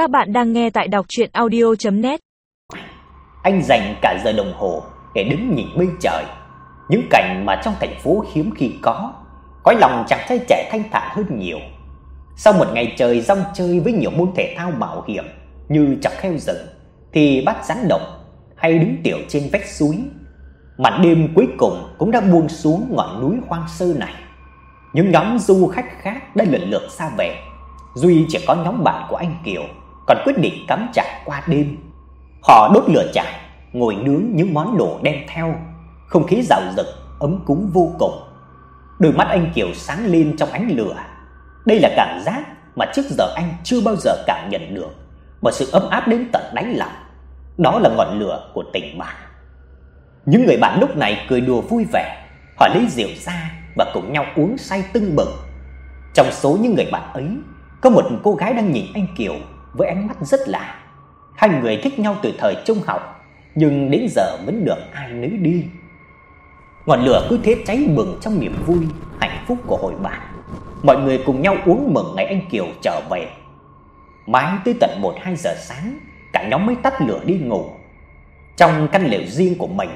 Các bạn đang nghe tại đọc audio net Anh dành cả giờ đồng hồ để đứng nhìn mây trời, những cảnh mà trong thành phố hiếm khi có. Cõi lòng chàng trai trẻ thanh thản hơn nhiều. Sau một ngày trời rong chơi với nhiều môn thể thao mạo hiểm như chọc heo rừng, thì bắt rắn động hay đứng tiểu trên vách suối, màn đêm cuối cùng cũng đã buông xuống ngọn núi hoang sơ này. Những nhóm du khách khác đã lần lượt xa về, duy chỉ có nhóm bạn của anh Kiều còn quyết định cắm trại qua đêm. Họ đốt lửa trại, ngồi nướng những món đồ đem theo, không khí rạo rực, ấm cúng vô cùng. Đôi mắt anh Kiều sáng lên trong ánh lửa. Đây là cảm giác mà trước giờ anh chưa bao giờ cảm nhận được, một sự ấm áp đến tận đáy lòng. Đó là ngọn lửa của tình bạn. Những người bạn lúc này cười đùa vui vẻ, họ lấy rượu ra và cùng nhau uống say tưng bừng. Trong số những người bạn ấy, có một cô gái đang nhìn anh Kiều với ánh mắt rất lạ. Hai người thích nhau từ thời trung học, nhưng đến giờ vẫn được ai nấy đi. Ngọn lửa cứ thế cháy bừng trong niềm vui, hạnh phúc của hội bạn. Mọi người cùng nhau uống mừng ngày anh Kiều trở về. Mãi tới tận 1 2 giờ sáng, cả nhóm mới tắt lửa đi ngủ. Trong căn lều riêng của mình,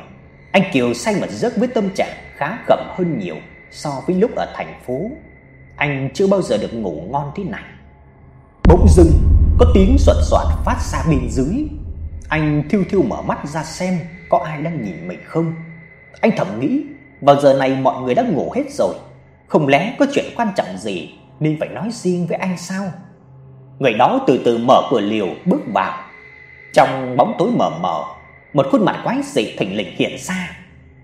anh Kiều say một giấc với tâm trạng khá khẩm hơn nhiều so với lúc ở thành phố. Anh chưa bao giờ được ngủ ngon thế này. Bỗng dưng có tiếng soạt xoạt phát ra bên dưới. Anh thiêu thiêu mở mắt ra xem có ai đang nhìn mình không. Anh thầm nghĩ, vào giờ này mọi người đã ngủ hết rồi, không lẽ có chuyện quan trọng gì nên phải nói riêng với anh sao? Người đó từ từ mở cửa liều bước vào. Trong bóng tối mờ mờ, một khuôn mặt quái dị thình lình hiện ra.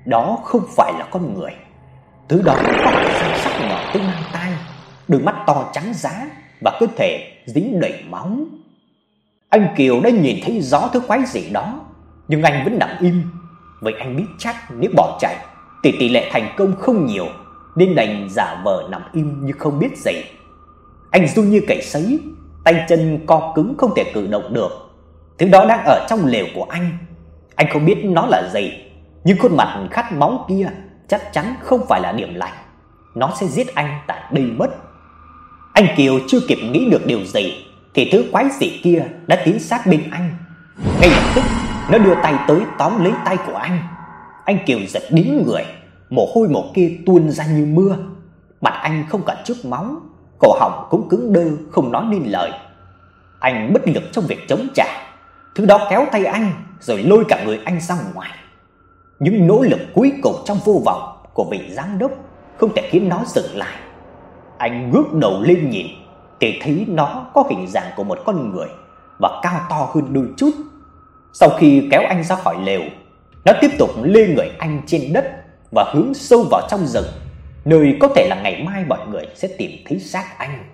Đó không phải là con người. Thứ đó có răng sắc nhọn tới mang tai, đôi mắt to trắng giá và cơ thể dính đầy máu. Anh Kiều đã nhìn thấy rõ thứ quái dị đó, nhưng anh vẫn nằm im, vì anh biết chắc nếu bỏ chạy thì tỷ lệ thành công không nhiều, nên đành giả vờ nằm im như không biết gì. Anh run như cầy sấy, tay chân co cứng không thể cử động được. Thứ đó đang ở trong lều của anh. Anh không biết nó là gì, nhưng khuôn mặt khát máu kia chắc chắn không phải là điểm lành. Nó sẽ giết anh tại đây mất. Anh Kiều chưa kịp nghĩ được điều gì thì thứ quái dị kia đã tiến sát bên anh. Ngay lập tức, nó đưa tay tới tóm lấy tay của anh. Anh Kiều giật đến người, mồ hôi mồ kia tuôn ra như mưa. Mặt anh không còn chút máu, cổ họng cũng cứng đơ không nói nên lời. Anh bất lực trong việc chống trả. Thứ đó kéo tay anh rồi lôi cả người anh ra ngoài. Những nỗ lực cuối cùng trong vô vọng của vị giám đốc không thể khiến nó dừng lại. Anh ngước đầu lên nhìn thì thấy nó có hình dạng của một con người và cao to hơn đôi chút. Sau khi kéo anh ra khỏi lều, nó tiếp tục lê người anh trên đất và hướng sâu vào trong rừng, nơi có thể là ngày mai mọi người sẽ tìm thấy xác anh.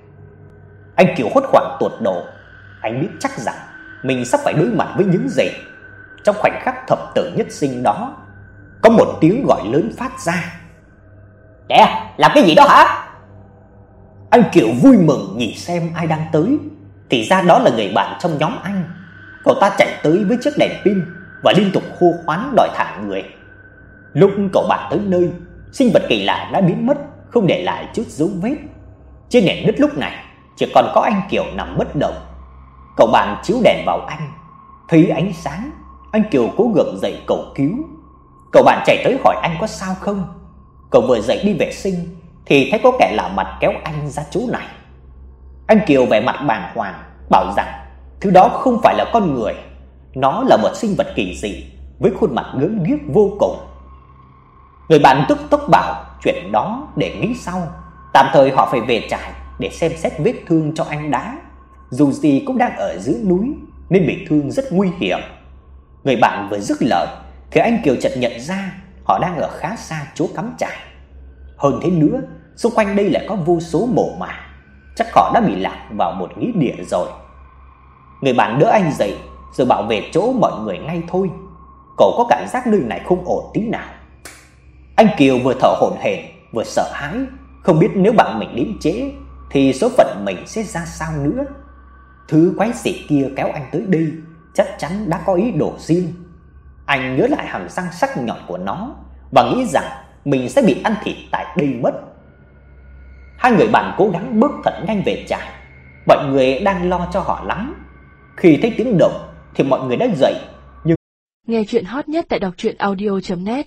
Anh Kiều hốt hoảng tột độ, anh biết chắc rằng mình sắp phải đối mặt với những gì. Trong khoảnh khắc thập tử nhất sinh đó, có một tiếng gọi lớn phát ra. "Nè, làm cái gì đó hả?" Anh Kiều vui mừng nhìn xem ai đang tới, thì ra đó là người bạn trong nhóm anh. Cậu ta chạy tới với chiếc đèn pin và liên tục hô hoán đòi thả người. Lúc cậu bạn tới nơi, sinh vật kỳ lạ đã biến mất, không để lại chút dấu vết. Trên nền đất lúc này chỉ còn có anh Kiều nằm bất động. Cậu bạn chiếu đèn vào anh, thấy ánh sáng, anh Kiều cố gượng dậy cầu cứu. Cậu bạn chạy tới hỏi anh có sao không. Cậu vừa dậy đi vệ sinh thì thấy có kẻ lạ mặt kéo anh ra chỗ này. Anh Kiều vẻ mặt bàng hoàng, bảo rằng thứ đó không phải là con người, nó là một sinh vật kỳ dị với khuôn mặt ngưỡng nghiếc vô cùng. Người bạn tức tốc bảo chuyện đó để nghĩ sau, tạm thời họ phải về trại để xem xét vết thương cho anh đá. Dù gì cũng đang ở dưới núi nên bị thương rất nguy hiểm. Người bạn vừa dứt lời thì anh Kiều chợt nhận ra họ đang ở khá xa chỗ cắm trại. Hơn thế nữa, xung quanh đây lại có vô số mộ mả, chắc họ đã bị lạc vào một nghĩa địa rồi. Người bạn đỡ anh dậy rồi bảo về chỗ mọi người ngay thôi. Cậu có cảm giác nơi này không ổn tí nào. Anh Kiều vừa thở hổn hển vừa sợ hãi, không biết nếu bạn mình đến trễ thì số phận mình sẽ ra sao nữa. Thứ quái dị kia kéo anh tới đây, chắc chắn đã có ý đồ riêng. Anh nhớ lại hàm răng sắc nhọn của nó và nghĩ rằng mình sẽ bị ăn thịt tại đây mất. Hai người bạn cố gắng bước thật nhanh về trại. Mọi người đang lo cho họ lắm. Khi thấy tiếng động thì mọi người đã dậy, nhưng Nghe chuyện hot nhất tại đọc audio net